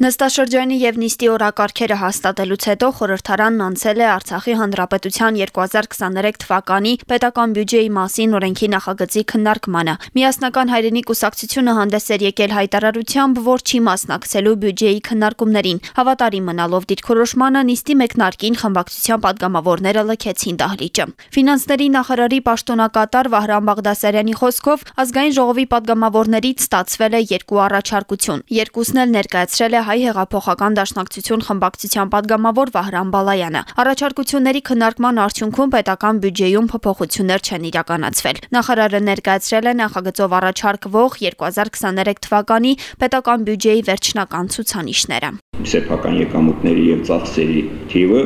Նստաշրջանի եւ նիստի օրակարգերը հաստատելուց հետո խորհրդարանն անցել է Արցախի Հանրապետության 2023 թվականի պետական բյուջեի մասին օրենքի նախագծի քննարկմանը։ Միասնական հայրենի կուսակցությունը հանդես էր եկել հայտարարությամբ, որ չի մասնակցելու բյուջեի քննարկումներին։ Հավատարի մնալով դիրքորոշմանը նիստի մեկնարկին խմբակցության падգամավորները լքեցին դահլիճը։ Ֆինանսների նախարարի պաշտոնակատար Վահրամ Բաղդասարյանի խոսքով ազգային ժողովի падգամավորներից ստացվել է երկու առաջարկություն։ Երկուսն էլ ներկայացրել է հայ հեղափոխական դաշնակցություն խմբակցության падգամավոր Վահրամ Բալայանը։ Առաջարկությունների քննարկման արդյունքում պետական բյուջեում փոփոխություններ չեն իրականացվել։ Նախարարը ներկայացրել է նախագծով առաջարկվող 2023 թվականի պետական բյուջեի վերջնական ցուցանիշները սեփական եկամուտների եւ ծախսերի թիվը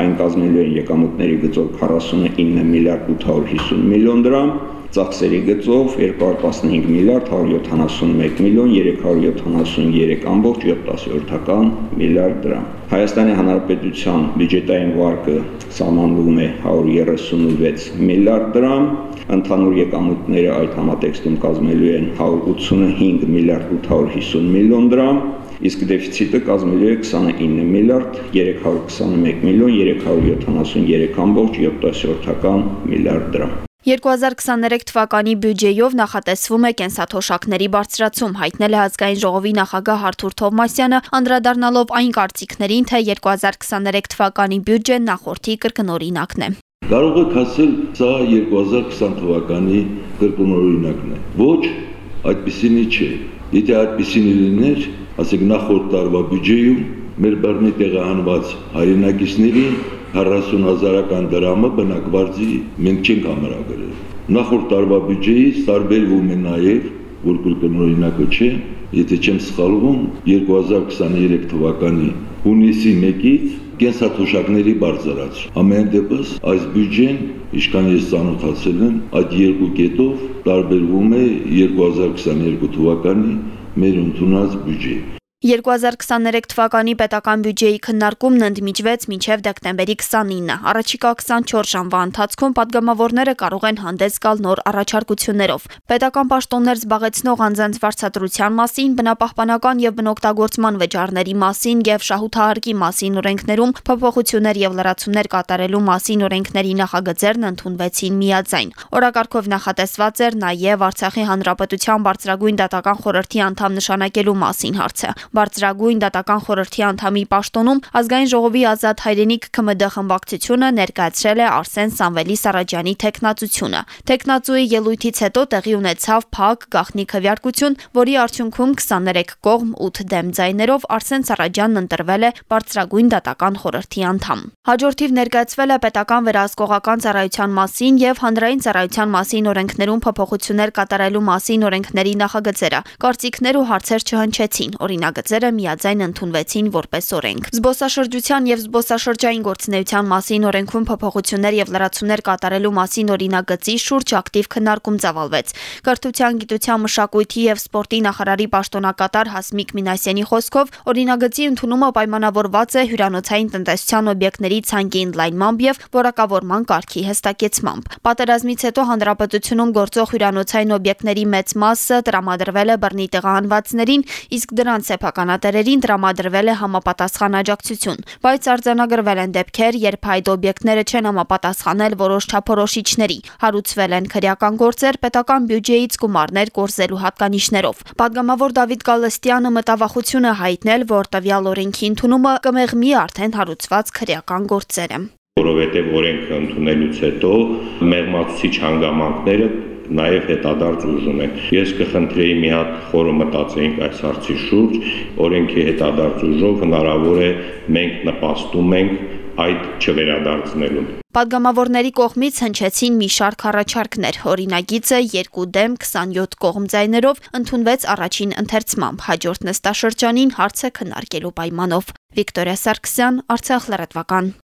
այն կազմելու են եկամուտների գծով 49 միլիարդ 850 միլիոն դրամ, ծախսերի գծով 215 միլիարդ 171 միլիոն 373.7 միլիարդ դրամ։ Հայաստանի Հանրապետության բյուջետային վարկը սահմանվում է 136 միլիարդ դրամ, ընդհանուր եկամուտները այդ համատեքստում կազմելու են 185 միլիարդ 850 միլիոն դրամ, իսկ դեֆիցիտը կազմելու է 29 միլիարդ 321 միլիոն 373.7 միլիարդ դրամ։ 2023 թվականի բյուջեյով նախատեսվում է կենսաթոշակների բարձրացում, հայտնել է ազգային ժողովի նախագահ Արթուր Թովմասյանը, անդրադառնալով այն կարծիքներին, թե 2023 թվականի բյուջեն նախորդի կրկնօրինակն է։ Կարող եք ասել, սա 2020 թվականի կրկնօրինակն է։ Ոչ, այդպեսինի չէ։ Եթե այդպեսինի լիներ, ասեք նախորդ տարվա բյուջեում մեր բռնի տեղահանված հայրենակիցներին 40 հազարական դրամը բնակվարձի մենք չենք համարագրել։ Նախորդ տարվա բյուջեից տարբերվում է նաև, որ կրկնօրինակը չէ, եթե չեմ սխալվում, 2023 թվականի հունիսի 1-ից կենսաթոշակների բարձրացում։ Ամեն դեպս այս բյուջեն, ինչքան ես ծանոթացել եմ, այդ երկու կետով տարբերվում է 2022 թվականի մեր ընդունած բյուջեի։ 2023 թվականի պետական բյուջեի քննարկումն ընդմիջվեց մինչև դեկտեմբերի 29-ը։ Առաջիկա 24 ժամվա ընթացքում падգամավորները կարող են հանդես գալ նոր առաջարկություններով։ Պետական պաշտոններ զբաղեցնող անձանց վարձատրության մասին, բնապահպանական եւ բնօգտագործման վճարների մասին եւ շահութահարկի մասին օրենքներում փոփոխություններ եւ լրացումներ կատարելու մասին օրենքների նախագծերն ընդունվեցին միաձայն։ Օրակարգով նախատեսված էր նաեւ Արցախի հանրապետության բարձրագույն դատական խորհրդի անդամ նշանակելու մասին հարցը բարձրագույն դատական խորհրդի անդամի պաշտոնում ազգային ժողովի ազատ հայրենիք ԿՄԴ խմբակցությունը ներկայացրել է Արսեն Սամվելի Սարաջյանի տեխնացությունը։ Տեխնացուի ելույթից հետո տեղի ունեցավ փակ գախնի քվեարկություն, որի արդյունքում 23 կողմ 8 դեմ ձայներով Արսեն Սարաջյանն ընտրվել է բարձրագույն դատական խորհրդի անդամ։ Հաջորդիվ ներկայացվել է պետական վերահսկողական ծառայության մասին եւ հանրային ծառայության մասին օրենքներում փոփոխություններ կատարելու մասին օրենքների նախագծերը։ Կարծիքներ ու հարցեր չհնչեցին։ Օրինակ նախագծերը միաձայն ընդունվեցին որպես օրենք։ Զբոսաշրջության եւ զբոսաշրջային գործունեության մասին օրենքում փոփոխություններ եւ լրացումներ կատարելու մասին օրինագծի շուրջ ակտիվ քննարկում ծավալվեց։ Կրթության, գիտության, մշակույթի եւ սպորտի նախարարի պաշտոնակատար Հասմիկ Մինասյանի խոսքով օրինագծի ընդունումը պայմանավորված է հյուրանոցային տնտեսության օբյեկտների ցանկի ընդլայնմամբ եւ որակավորման կարգի հստակեցմամբ։ Պատերազմից հետո հանրապետությունում գործող հյուրանոցային օբյեկտների մեծ մասը տրամադրվել է բռնի տեղահանվածներին, իսկ դրանց սեփական քաղաքականատերերին տրամադրվել է համապատասխան աջակցություն, բայց արձանագրվել են դեպքեր, երբ այդ օբյեկտները չեն համապատասխանել որոշ չափորոշիչների, հարուցվել են քրեական գործեր պետական բյուջեից գումարներ կորզելու հատկանիշներով։ Պատգամավոր Դավիթ Գալստյանը մտավախություն է հայտնել, որ տվյալ օրենքի ընդունումը կմեղմի արդեն հարուցված քրեական գործերը որովհետև օրենքը ընդունելուց հետո մեղմացուցիչ հանգամանքները նաև հետադարձ ուժ ունեն։ Ես կխնդրեի մի հատ խորը մտածեինք այս հարցի շուրջ, օրենքի հետադարձ ուժով հնարավոր է մենք նպաստում ենք այդ չվերադարձնելուն։ Պատգամավորների կողմից հնչեցին մի շարք առաջարկներ։ Օրինագիծը 2 դեմ 27 կողմ ձայներով ընդունվեց առաջին ընթերցմամբ, հաջորդ նստաշրջանին հարցը քննարկելու պայմանով։ Վիկտորիա Սարգսյան, Արցախ լրատվական։